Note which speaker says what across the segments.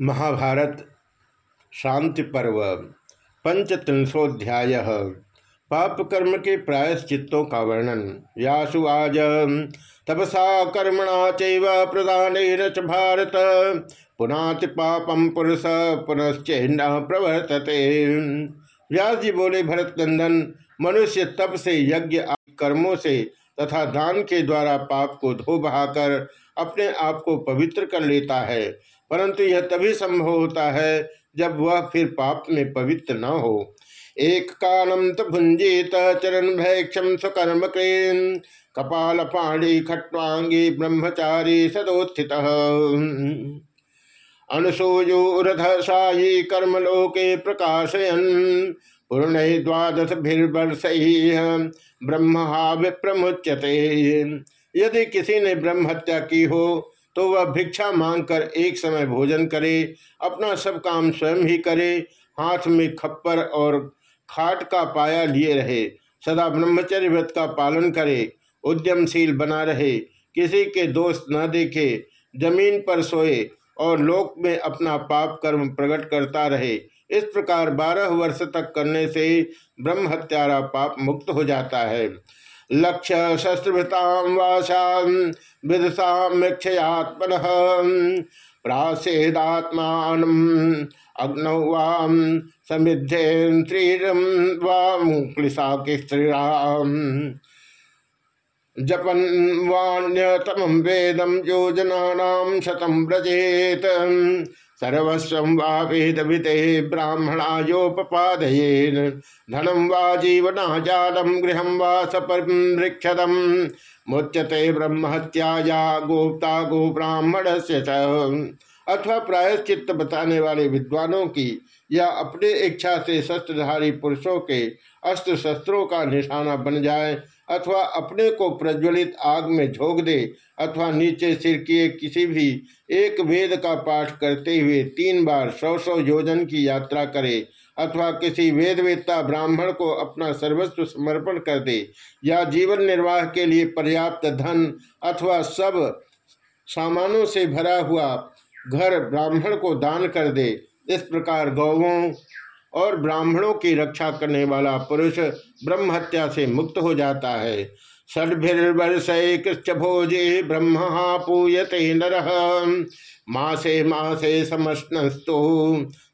Speaker 1: महाभारत, शांति पर्व पंचत्रिंशोध्याय पाप कर्म के प्रायश्चित्तों का वर्णन व्यासुवाज तपसा कर्मणा चैव प्रदान भारत, पुनाति पापम पुरुष पुनश्चिन्ह प्रवर्तते। व्यास जी बोले भरत नंदन मनुष्य तप से यज्ञ कर्मों से तथा दान के द्वारा पाप को धो बहाकर अपने आप को पवित्र कर लेता है। परंतु यह तभी संभव होता है जब वह फिर पाप में पवित्र न हो। एक कालम तो भुंजित चरण भैक्षम स्वकर्म क्रेन। कपाल पाणी खट्वांगी ब्रह्मचारी सदोत्थित। अनुसूयूरध सायी कर्मलोके प्रकाशयन। पूर्ण द्वादश भीर्वर्ष ब्रह्महा विप्रमुच्यते। यदि किसी ने ब्रह्म हत्या की हो तो वह भिक्षा मांगकर एक समय भोजन करे, अपना सब काम स्वयं ही करे, हाथ में खप्पर और खाट का पाया लिए रहे। सदा ब्रह्मचर्य व्रत का पालन करे, उद्यमशील बना रहे, किसी के दोस्त न देखे, ज़मीन पर सोए और लोक में अपना पाप कर्म प्रकट करता रहे। इस प्रकार बारह वर्ष तक करने से ब्रह्म हत्यारा पाप मुक्त हो जाता है। लक्ष्य शस्त्रभृताम वाशा विदसाक्षयात्मन प्रासेदात्मान अग्नौ वाम क्लिशा के श्रीराम जपन वाण्यतम वेदम योजना शतम व्रजेत। सर्वस्व वा वेद विते ब्राह्मणायोपादयेन धनम वा जीवना वा मुच्यते ब्रह्महत्याया गोप्ता गो ब्राह्मण से अथवा प्रायश्चित बताने वाले विद्वानों की, या अपने इच्छा से शस्त्रधारी पुरुषों के अस्त्र शस्त्रों का निशाना बन जाए अथवा अपने को प्रज्वलित आग में झोंक दे अथवा नीचे सिर किए किसी भी एक वेद का पाठ करते हुए तीन बार सौ सौ योजन की यात्रा करे अथवा किसी वेदवेत्ता ब्राह्मण को अपना सर्वस्व समर्पण कर दे या जीवन निर्वाह के लिए पर्याप्त धन अथवा सब सामानों से भरा हुआ घर ब्राह्मण को दान कर दे। इस प्रकार गौवों और ब्राह्मणों की रक्षा करने वाला पुरुष ब्रह्म हत्या से मुक्त हो जाता है। षड्भिर्वर्ष ब्रह्म पूयते नर। मासे मासे समस्तु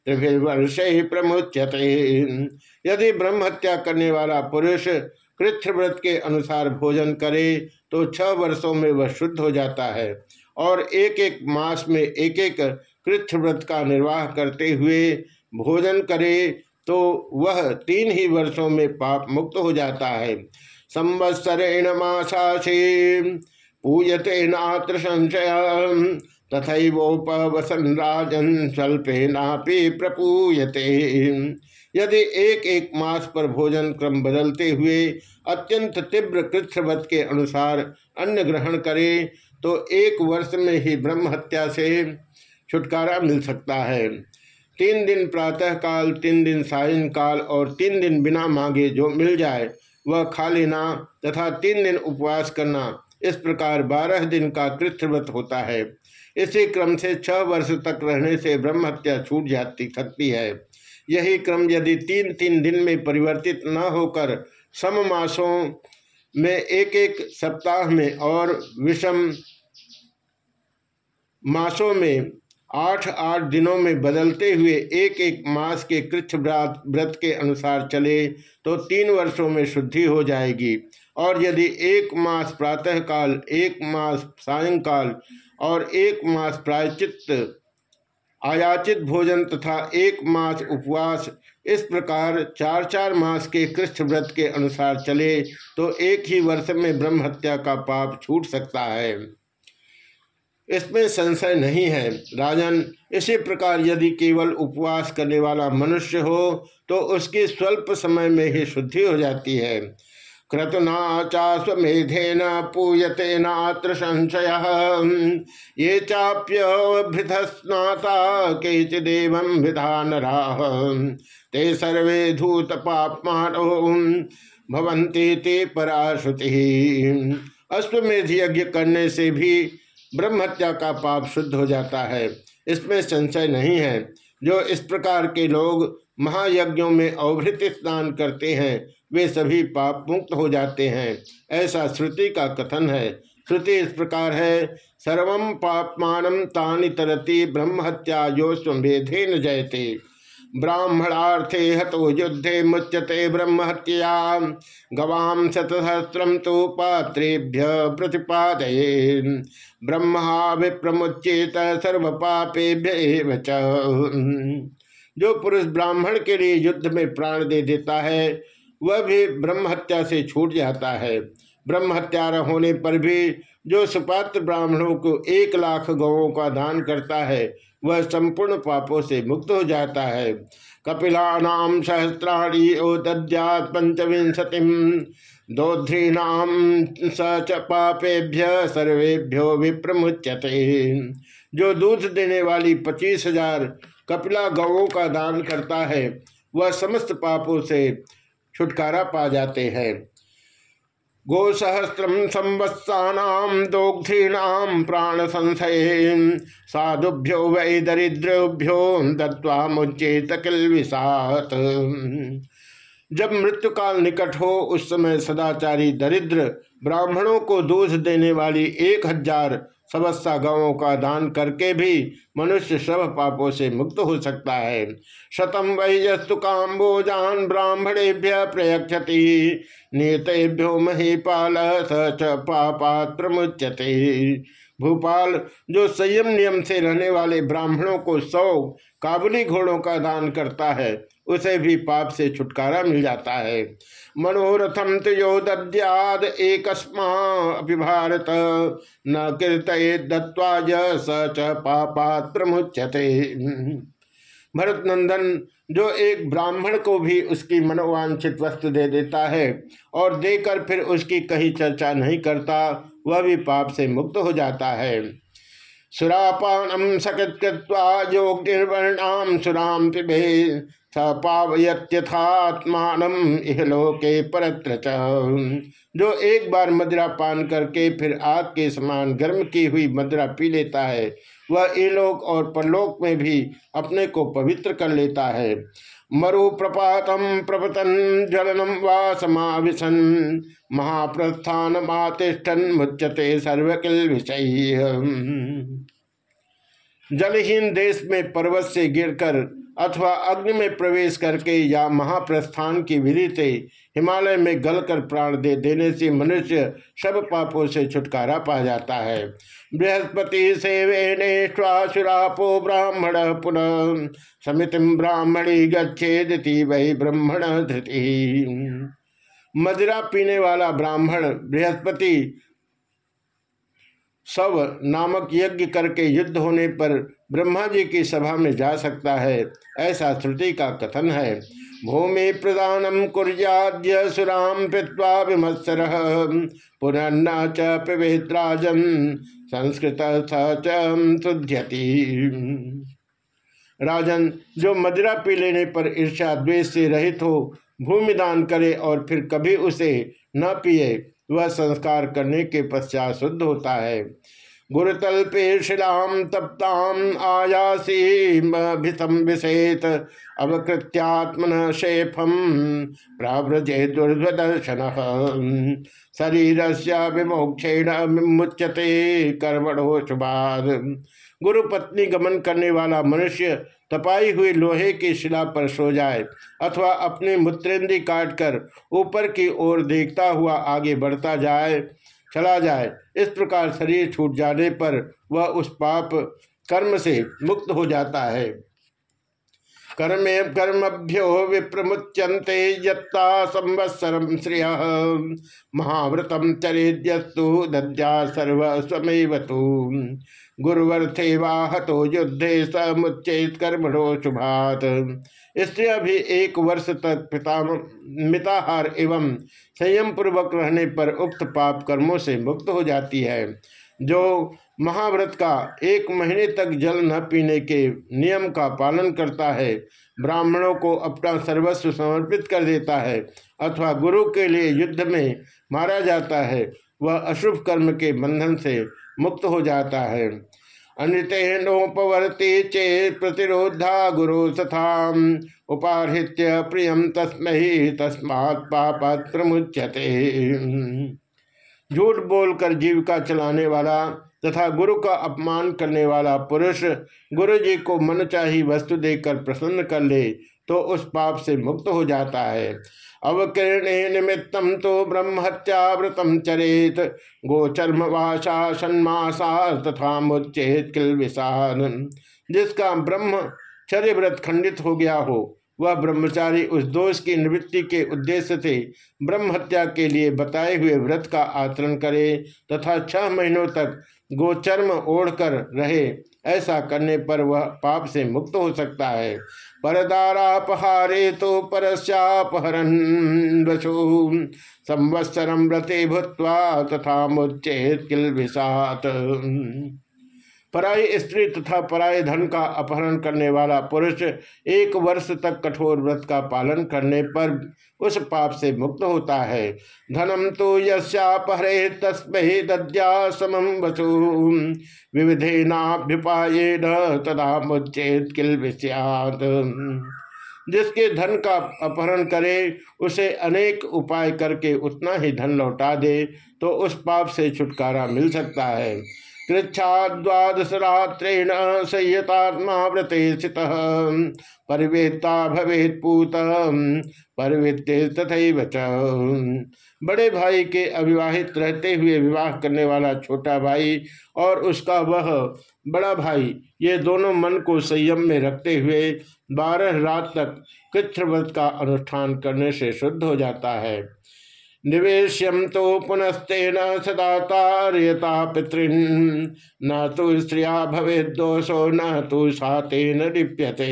Speaker 1: त्रिभिर्वर्ष प्रमुच्यते। यदि ब्रह्म हत्या करने वाला पुरुष कृष्ण के अनुसार भोजन करे तो छह वर्षों में वह शुद्ध हो जाता है और एक एक मास में एक एक कृष्ण व्रत का निर्वाह करते हुए भोजन करे तो वह तीन ही वर्षों में पाप मुक्त हो जाता है। संवत्सरेण माशाशी पूयते नात्र संशय तथोपवसन राजन स्वल्पे नापी प्रपूयते। यदि एक एक मास पर भोजन क्रम बदलते हुए अत्यंत तीव्र कृष्णवत के अनुसार अन्न ग्रहण करे तो एक वर्ष में ही ब्रह्म हत्या से छुटकारा मिल सकता है। तीन दिन प्रातः काल तीन दिन सायं काल और तीन दिन बिना मांगे जो मिल जाए, वह खा लेना तथा तीन दिन उपवास करना इस प्रकार बारह दिन का कृष्णव्रत होता है। इसी क्रम से छह वर्ष तक रहने से ब्रह्म हत्या छूट जाती सकती है। यही क्रम यदि तीन तीन दिन में परिवर्तित न होकर सम मासों में एक एक सप्ताह में और विषम मासों में आठ आठ दिनों में बदलते हुए एक एक मास के कृष्ण व्रत के अनुसार चले तो तीन वर्षों में शुद्धि हो जाएगी। और यदि एक मास प्रातःकाल, एक मास सायंकाल और एक मास प्रायचित आयाचित भोजन तथा एक मास उपवास, इस प्रकार चार चार मास के कृष्ण व्रत के अनुसार चले तो एक ही वर्ष में ब्रह्म हत्या का पाप छूट सकता है। इसमें संशय नहीं है। राजन, इसी प्रकार यदि केवल उपवास करने वाला मनुष्य हो तो उसकी स्वल्प समय में ही शुद्धि हो जाती है। क्रतुना चास्वेधेन पूयते नात्र संशय। ये चाप्यभृतस्नाता केचिदेव विधान राह ते सर्वे धूत पापमान भवंती ते पराश्रुति। अश्वमेध यज्ञ करने से भी ब्रह्म हत्या का पाप शुद्ध हो जाता है। इसमें संशय नहीं है। जो इस प्रकार के लोग महायज्ञों में अवभृत स्नान करते हैं, वे सभी पाप मुक्त हो जाते हैं। ऐसा श्रुति का कथन है। श्रुति इस प्रकार है, सर्व पापमान तानि तरती ब्रह्म हत्या जो स्वभेदे न जयते। ब्राह्मणार्थे हतो युद्धे मुच्यते ब्रह्म हत्या गवाम शतसहस्रम तो पात्रेभ्य प्रतिपादये। ब्रह्मा विप्रमुच्येत सर्व पापेभ्य जो पुरुष ब्राह्मण के लिए युद्ध में प्राण दे देता है, वह भी ब्रह्म हत्या से छूट जाता है। ब्रह्म हत्यारा होने पर भी जो सुपात्र ब्राह्मणों को एक लाख गौों का दान करता है, वह संपूर्ण पापों से मुक्त हो जाता है। कपिलानाम सहस्राणी ओद्यात पंचविंशति दौध्रीनाम स च पापेभ्य सर्वेभ्यो विप्रमुच्यते। जो दूध देने वाली पच्चीस हज़ार कपिला गौों का दान करता है, वह समस्त पापों से छुटकारा पा जाते हैं। गोसहस्रम संवत्सा दोग्धीना प्राण संशय साधुभ्यो वै दरिद्रभ्यो दत्वा मुचेत किल जब मृत्यु काल निकट हो, उस समय सदाचारी दरिद्र ब्राह्मणों को दोष देने वाली एक हज़ार सवस्ता गाँवों का दान करके भी मनुष्य सब पापों से मुक्त हो सकता है। शतम वही यस्तु काम्बोजान ब्राह्मणेभ्य प्रयक्षति नियतेभ्यो महीपाल स च पापात्र प्रमुच्यते भूपाल, जो संयम नियम से रहने वाले ब्राह्मणों को सौ काबुली घोड़ों का दान करता है, उसे भी पाप से छुटकारा मिल जाता है। मनोरथम तो दद्याद एक भारत, न कीर्त दत्वा स च पापात प्रमुच्यते भरत नंदन जो एक ब्राह्मण को भी उसकी मनोवांछित वस्तु दे देता है और देकर फिर उसकी कहीं चर्चा नहीं करता वह भी पाप से मुक्त हो जाता है। सुरापानम सकृत्वा सुरा निर्वर्णाम सुराम पिबे स पावयत्यथात्मान इहलोके परत्र जो एक बार मदिरा पान करके फिर आग के समान गर्म की हुई मदिरा पी लेता है वह इलोक और परलोक में भी अपने को पवित्र कर लेता है। मरु प्रपातम प्रपतन जलनम वा समाविशन। महाप्रस्थान आतिष्ठन मुच्यते सर्वकिल विषय। जलहीन देश में पर्वत से गिरकर अथवा अग्नि में प्रवेश करके या महाप्रस्थान की विधि से हिमालय में गलकर प्राण दे देने से मनुष्य सब पापों से छुटकारा पा जाता है। बृहस्पति सेवेनेश्वासुरापो ब्राह्मण पुनः समिति ब्राह्मणी गच्छेदी वही ब्राह्मण धृति। मदिरा पीने वाला ब्राह्मण बृहस्पति सब नामक यज्ञ करके युद्ध होने पर ब्रह्मा जी की सभा में जा सकता है, ऐसा श्रुति का कथन है। भूमि प्रदानम सुराम पित्वा विमत्सर पुनर्न च संस्कृत शुद्ध्यति राजन, जो मदिरा पी लेने पर ईर्षा द्वेष से रहित हो, भूमि दान करे और फिर कभी उसे न पिए वह संस्कार करने के पश्चात शुद्ध होता है। गुरुतल्पे शिलाम तप्ताम आयासी अवकृत्यात्मन शेफम प्राव्रजे दुर्दर्शन। शरीर से विमोक्षेण मुच्यते कर्मणो शुभाद। गुरु पत्नी गमन करने वाला मनुष्य तपाई हुई लोहे की शिला पर सो जाए, अथवा अपनी मूत्रेंद्री काटकर ऊपर की ओर देखता हुआ आगे बढ़ता जाए, चला जाए। इस प्रकार शरीर छूट जाने पर वह उस पाप कर्म से मुक्त हो जाता है। कर्मे कर्मभ्यो विप्रमुच्यंते यत्ता संवत्सरम श्रिय। महाव्रतम चरेद्यस्तु दद्या सर्वस्वमेव गुरुवर्थे वाहतो युद्धे समुच्चेत कर्मणो शुभात स्त्रियाँ भी एक वर्ष तक पिता मिताहार एवं संयम पूर्वक रहने पर उक्त पाप कर्मों से मुक्त हो जाती है। जो महाव्रत का एक महीने तक जल न पीने के नियम का पालन करता है, ब्राह्मणों को अपना सर्वस्व समर्पित कर देता है, अथवा गुरु के लिए युद्ध में मारा जाता है, वह अशुभ कर्म के बंधन से मुक्त हो जाता है। अनृतेनोपवर्ति चेत प्रतिरोधा गुरु तथा उपाहृत्य प्रियम तस्म तस्मात् झूठ बोलकर जीविका चलाने वाला तथा गुरु का अपमान करने वाला पुरुष गुरु जी को मन चाही वस्तु देकर प्रसन्न कर ले तो उस पाप से मुक्त हो जाता है। अवकीर्णे निमित्तम तो ब्रह्मत्यावृत चरेत गोचर्म वाषा सन्मासा तथा मुच्चेत किल विषान जिसका ब्रह्म चर्य व्रत खंडित हो गया हो वह ब्रह्मचारी उस दोष की निवृत्ति के उद्देश्य से ब्रह्म हत्या के लिए बताए हुए व्रत का आचरण करे तथा छह महीनों तक गोचर्म ओढ़कर रहे। ऐसा करने पर वह पाप से मुक्त हो सकता है। परदारापहारे तो परस्यापहरन संवत्सरम व्रते भूत्वा तथा मुच्चेत किल पराई स्त्री तथा पराय धन का अपहरण करने वाला पुरुष एक वर्ष तक कठोर व्रत का पालन करने पर उस पाप से मुक्त होता है। धनम तो यस्यापहरे तस्मे दद्या समम वसु। विविधे नाभ्युपाये तदा मुच्चेत किल जिसके धन का अपहरण करे, उसे अनेक उपाय करके उतना ही धन लौटा दे तो उस पाप से छुटकारा मिल सकता है। कृच्छाद्वादशरात्रेण संयतात्मा व्रते स्थित। परिवेत्ता भवेत पूत, परिवृत्ते तथा बड़े भाई के अविवाहित रहते हुए विवाह करने वाला छोटा भाई और उसका वह बड़ा भाई, ये दोनों मन को संयम में रखते हुए बारह रात तक कृच्छ्रव्रत का अनुष्ठान करने से शुद्ध हो जाता है। निवेश्यम तो पुनस्तेन सदा तारयता पितृन। न तो स्त्रिया भवे दोषो न तो सातेन लिप्यते।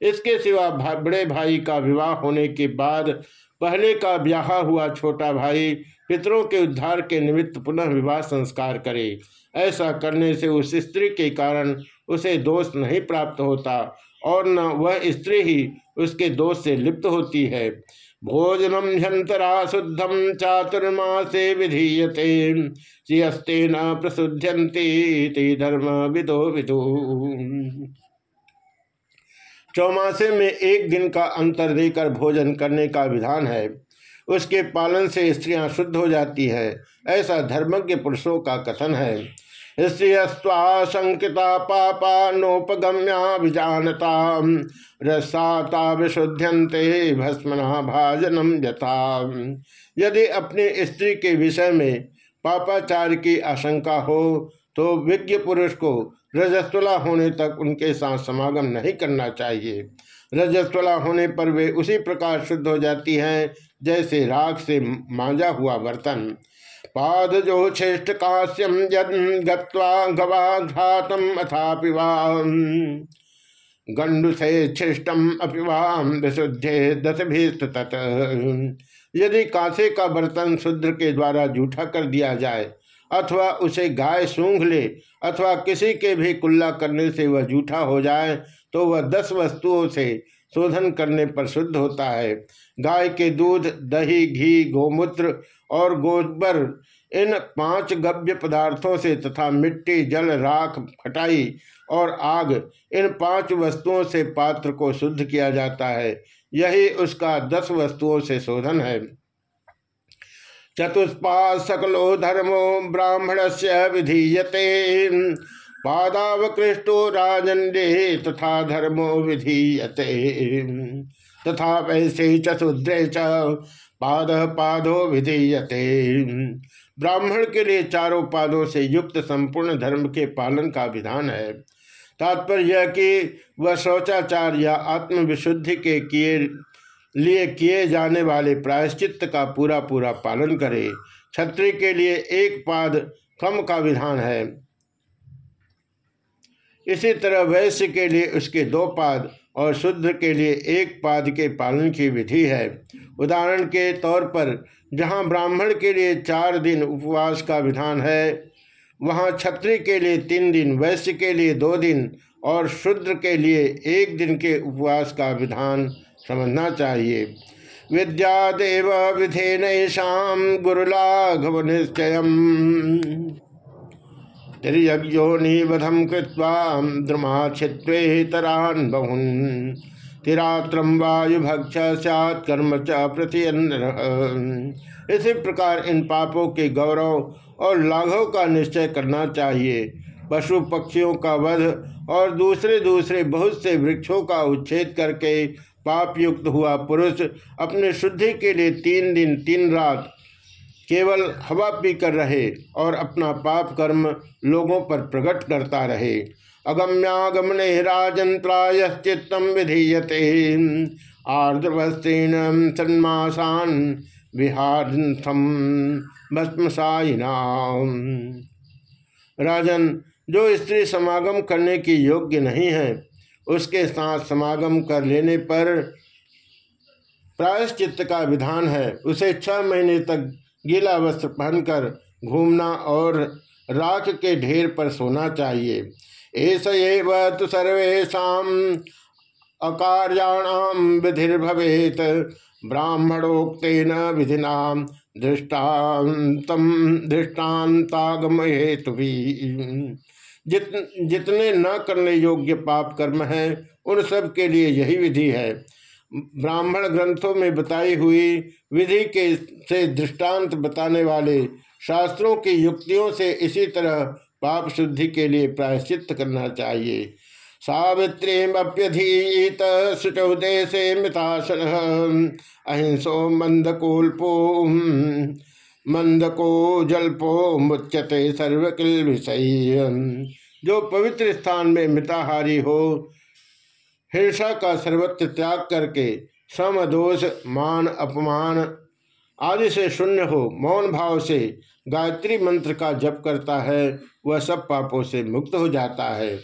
Speaker 1: इसके सिवा भा, बड़े भाई का विवाह होने के बाद पहले का ब्याह हुआ छोटा भाई पितरों के उद्धार के निमित्त पुनः विवाह संस्कार करे। ऐसा करने से उस स्त्री के कारण उसे दोष नहीं प्राप्त होता और न वह स्त्री ही उसके दोष से लिप्त होती है। भोजनम ह्यंतरा शुद्धम चातुर्मासे विधीयते। श्रियस्ते न प्रसुध्यंती धर्म विदो विदो। चौमासे में एक दिन का अंतर देकर भोजन करने का विधान है। उसके पालन से स्त्रियाँ शुद्ध हो जाती है। ऐसा धर्मज्ञ पुरुषों का कथन है। स्त्रियस्वाशंकिता पापा नोपगम्याभिजानता रसाता विशुद्ध्यंते भस्मना भाजनम यथा यदि अपनी स्त्री के विषय में पापाचार की आशंका हो तो विज्ञ पुरुष को रजस्वला होने तक उनके साथ समागम नहीं करना चाहिए। रजस्वला होने पर वे उसी प्रकार शुद्ध हो जाती हैं, जैसे राग से मांजा हुआ बर्तन। पाद जो श्रेष्ठ काश्यम यद गवाघातम अथा पिवाह गंडु से छिष्टम अपिवाम विशुद्धे दस तत् यदि कांसे का बर्तन शुद्र के द्वारा जूठा कर दिया जाए, अथवा उसे गाय सूंघ ले, अथवा किसी के भी कुल्ला करने से वह जूठा हो जाए तो वह दस वस्तुओं से शोधन करने पर शुद्ध होता है। गाय के दूध, दही, घी, गोमूत्र और गोबर, इन पाँच गव्य पदार्थों से तथा मिट्टी, जल, राख, खटाई और आग, इन पाँच वस्तुओं से पात्र को शुद्ध किया जाता है। यही उसका दस वस्तुओं से शोधन है। चतुष्पा सकलो धर्मो ब्राह्मण से विधीयते। पादावकृष्टो राजंडे तथा धर्मो विधीयते। तथा वैसे चतुद्रे च पाद पादो विधीयते। ब्राह्मण के लिए चारों पादों से युक्त संपूर्ण धर्म के पालन का विधान है। तात्पर्य यह कि वह शौचाचार या आत्मविशुद्धि के किए, लिए किए जाने वाले प्रायश्चित का पूरा पूरा पालन करे। क्षत्रिय के लिए एक पाद कम का विधान है। इसी तरह वैश्य के लिए उसके दो पाद और शुद्ध के लिए एक पाद के पालन की विधि है। उदाहरण के तौर पर, जहाँ ब्राह्मण के लिए चार दिन उपवास का विधान है, वहाँ छत्री के लिए तीन दिन, वैश्य के लिए दो दिन और शुद्र के लिए एक दिन के उपवास का विधान समझना चाहिए। विद्यादेव विधेन शाम गुरुलाघव निश्चय तिरयज्ञोनिवधम कृत्वा द्रुमाक्षित्वे तरान बहुन। तिरात्रम वायुभक्ष कर्म च प्रतियन्न इसी प्रकार इन पापों के गौरव और लाघव का निश्चय करना चाहिए। पशु पक्षियों का वध और दूसरे दूसरे बहुत से वृक्षों का उच्छेद करके पाप युक्त हुआ पुरुष अपने शुद्धि के लिए तीन दिन, तीन रात केवल हवा पी कर रहे और अपना पाप कर्म लोगों पर प्रकट करता रहे। अगम्यागमने राजन विधीयते। आर्द्रवस्तीन सन्मासान विहारथम भस्मसाइना राजन, जो स्त्री समागम करने की योग्य नहीं है, उसके साथ समागम कर लेने पर प्रायश्चित्त का विधान है। उसे छह महीने तक गीला वस्त्र पहनकर घूमना और राख के ढेर पर सोना चाहिए। ऐसा तो सर्वेशा अकार्याणाम विधिर्भवेत ब्राह्मणोक्न विधिना दृष्टान्तम दृष्टान्तागम हेतु जित, जितने न करने योग्य पाप कर्म हैं, उन सब के लिए यही विधि है। ब्राह्मण ग्रंथों में बताई हुई विधि के से दृष्टांत बताने वाले शास्त्रों की युक्तियों से इसी तरह पाप शुद्धि के लिए प्रायश्चित करना चाहिए। सावित्रीम्यधीत शुचौ देशे मृतासन अहिंसो मंदकोल्पो, मंदको जल्पो मुच्यते सर्वकिल विषय। जो पवित्र स्थान में मिताहारी हो हिंसा का सर्वत्र त्याग करके सम दोष मान, अपमान आदि से शून्य हो, मौन भाव से गायत्री मंत्र का जप करता है, वह सब पापों से मुक्त हो जाता है।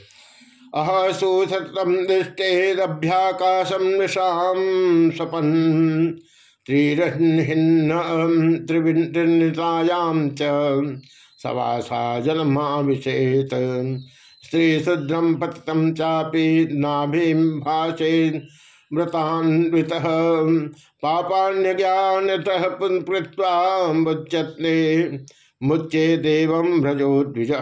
Speaker 1: अह अहसुसतम दृष्टेरभ्याकाशम निशाम सपन त्रिवृन्नतायाम च सवासा जन्माभिषेत श्रीशुद्रम पतितम चापी नाभि भाषे मृतान्वित। पापान्य ज्ञान कृत्वा मुच्चे देव भ्रजो द्विज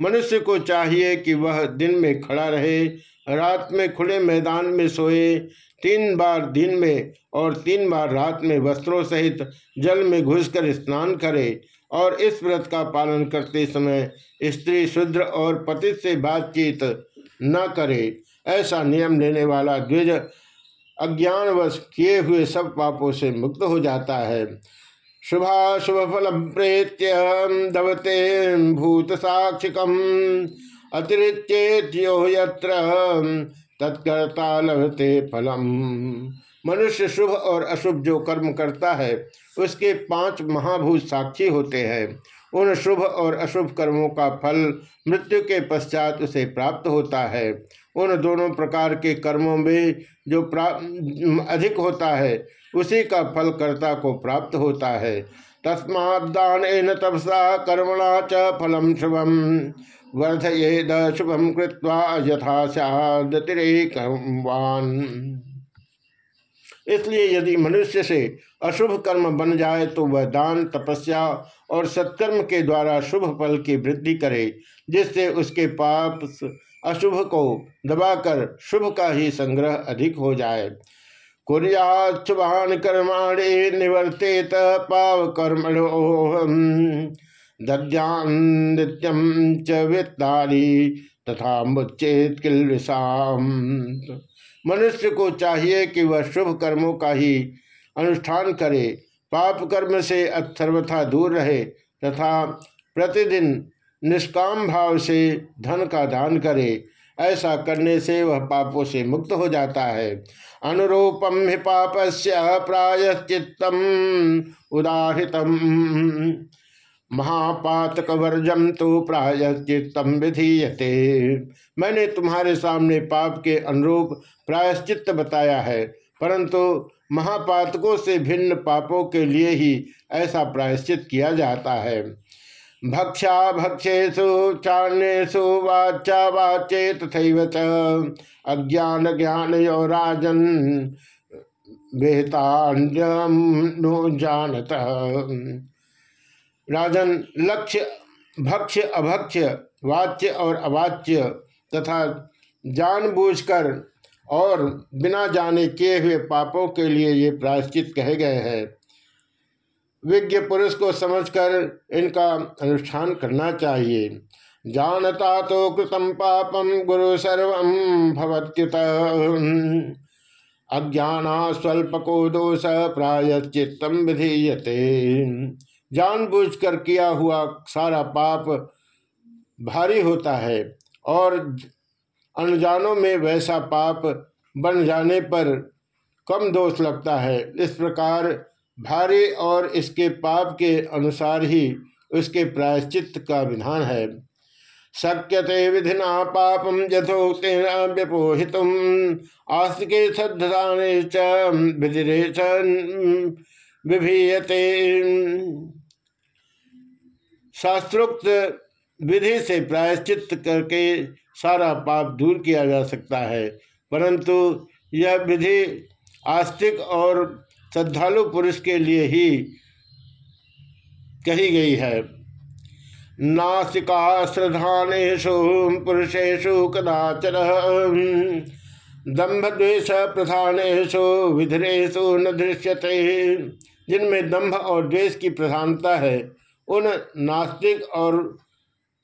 Speaker 1: मनुष्य को चाहिए कि वह दिन में खड़ा रहे, रात में खुले मैदान में सोए, तीन बार दिन में और तीन बार रात में वस्त्रों सहित जल में घुसकर स्नान करे और इस व्रत का पालन करते समय स्त्री शुद्र और पति से बातचीत न करे। ऐसा नियम लेने वाला द्विज अज्ञानवश किए हुए सब पापों से मुक्त हो जाता है। शुभा शुभ फल प्रेत्य दवते भूत साक्षिकम अतिरिच्यो यत्र तत्कर्ता लभते फलम। मनुष्य शुभ और अशुभ जो कर्म करता है, उसके पाँच महाभूत साक्षी होते हैं। उन शुभ और अशुभ कर्मों का फल मृत्यु के पश्चात उसे प्राप्त होता है। उन दोनों प्रकार के कर्मों में जो अधिक होता है, उसी का फल कर्ता को प्राप्त होता है। तस्मा तस्मादान तपसा कर्मणा च फलम शुभम, वर्धयेद शुभम कृत्वा यथा सदिरेकवान इसलिए यदि मनुष्य से अशुभ कर्म बन जाए तो वह दान, तपस्या और सत्कर्म के द्वारा शुभ फल की वृद्धि करे, जिससे उसके पाप अशुभ को दबाकर शुभ का ही संग्रह अधिक हो जाए। कुरियान कर्माणे निवर्तेत पाव कर्मणोहम दद्याम च तथा मुच्चेत किल मनुष्य को चाहिए कि वह शुभ कर्मों का ही अनुष्ठान करे, पाप कर्म से अथर्वथा दूर रहे तथा प्रतिदिन निष्काम भाव से धन का दान करे। ऐसा करने से वह पापों से मुक्त हो जाता है। अनुरूपम ही पापस्य प्रायश्चितम उदाहृतम। महापातक वर्जम तो प्रायश्चितम विधीयते। मैंने तुम्हारे सामने पाप के अनुरूप प्रायश्चित बताया है, परंतु महापातकों से भिन्न पापों के लिए ही ऐसा प्रायश्चित किया जाता है। भक्षा भक्षेशु चारणेशु वाचा वाचे तथा अज्ञान ज्ञान यो राजन बेहतान्यम जानत। राजन लक्ष्य, भक्ष्य, अभक्ष्य, वाच्य और अवाच्य तथा जानबूझकर और बिना जाने किए हुए पापों के लिए ये प्रायश्चित कहे गए हैं। विज्ञ पुरुष को समझकर इनका अनुष्ठान करना चाहिए। जानता तो कृतम पापम गुरु सर्व भवत्युत। अज्ञाना स्वल्पको दोष प्रायश्चितम विधीयते। जानबूझकर किया हुआ सारा पाप भारी होता है और अनजानों में वैसा पाप बन जाने पर कम दोष लगता है। इस प्रकार भारी और इसके पाप के अनुसार ही उसके प्रायश्चित का विधान है। शक्यते विधिना पापम यथोक्तेन व्यपोहित आस्तिके विधिरे विभीयते। शास्त्रोक्त विधि से प्रायश्चित करके सारा पाप दूर किया जा सकता है। परंतु यह विधि आस्तिक और श्रद्धालु पुरुष के लिए ही कही गई है। नासिका श्रद्धानेशु पुरुषेशु कदाचर दम्भ द्वेष प्रधानेशु विधरेशु न दृश्यते। जिनमें दम्भ और द्वेष की प्रधानता है उन नास्तिक और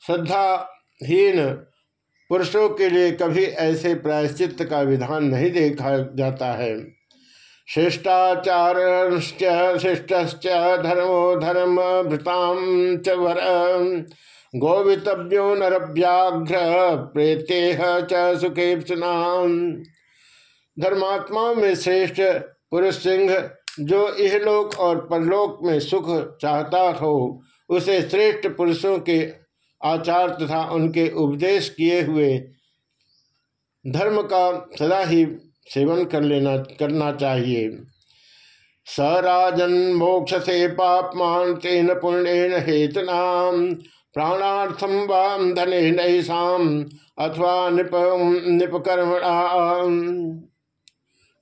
Speaker 1: श्रद्धाहीन पुरुषों के लिए कभी ऐसे प्रायश्चित का विधान नहीं देखा जाता है। शिष्टाचार शिष्ट धर्मो धर्म भृताम च वर। गोवितव्यो नरव्याघ्र प्रेतेह च सुखे धर्मात्माओं में श्रेष्ठ पुरुष सिंह, जो इहलोक और परलोक में सुख चाहता हो उसे श्रेष्ठ पुरुषों के आचार तथा उनके उपदेश किए हुए धर्म का सदा ही सेवन कर लेना, करना चाहिए। स राजन मोक्ष से पापमान तेन पुण्यन हेतना प्राणार्थम वाम धने नैसाम अथवा निप निपकर्मणा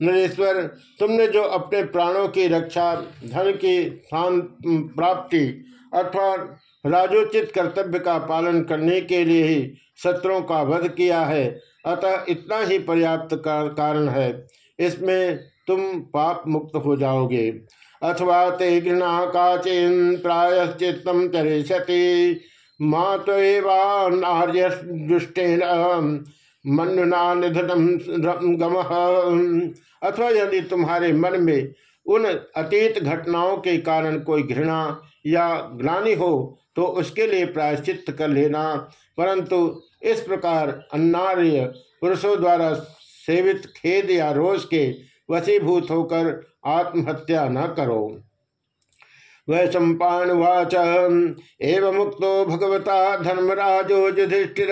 Speaker 1: नरेश्वर, तुमने जो अपने प्राणों की रक्षा, धन की प्राप्ति अथवा राजोचित कर्तव्य का पालन करने के लिए ही शत्रुओं का वध किया है। अतः इतना ही पर्याप्त कारण है। इसमें तुम पाप मुक्त हो जाओगे। अथवा ते घृणा काचिन प्रायश्चितम चरिष्यति। माँ तो नार्य दुष्टेन मनुना निधनम गम। अथवा यदि तुम्हारे मन में उन अतीत घटनाओं के कारण कोई घृणा या ग्लानि हो तो उसके लिए प्रायश्चित कर लेना। परंतु इस प्रकार अन्नार्य पुरुषों द्वारा सेवित खेद या रोष के वशीभूत होकर आत्महत्या न करो। वह सम्पावाच एवं मुक्तो भगवता धर्मराजो युधिष्ठिर।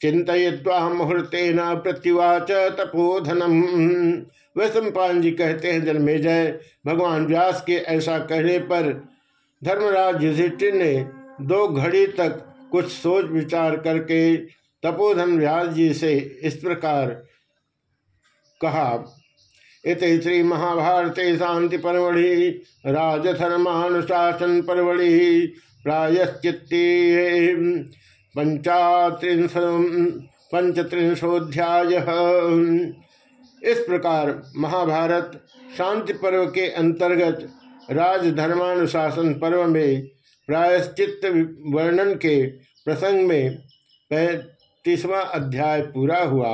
Speaker 1: चिंतवा मुहूर्तेन प्रत्युवाच तपोधनम। वह सम्पान जी कहते हैं जन्मेजय भगवान व्यास के ऐसा कहने पर धर्मराज युधिष्ठिर ने दो घड़ी तक कुछ सोच विचार करके तपोधन व्यास जी से इस प्रकार कहा, इत श्री महाभारत शांति परमढ़ि राजधर्मानुशासन परमढ़ि प्रायश्चित्ती पंचात्रिंश पंचत्रिंशोध्याय इस प्रकार महाभारत शांति पर्व के अंतर्गत राजधर्मानुशासन पर्व में प्रायश्चित वर्णन के प्रसंग में पैंतीसवां अध्याय पूरा हुआ।